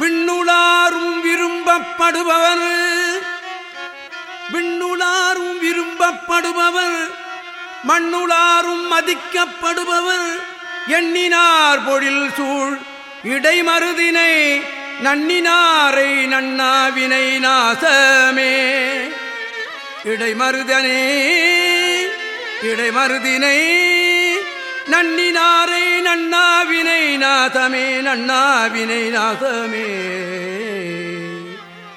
விண்ணுளாரும் விரும்பப்படுபவர். விண்ணுளாரும் விரும்பப்படுபவர். மண்ணுளாரும் மதிக்கப்படுபவர். எண்ணினார் பொழில் சூழ் இடைமருதினை நன்னினாரை நன்னாவினை நாசமே. இடைமருதனே இடைமருதினை நாதமே நன்னாவினை நாசமே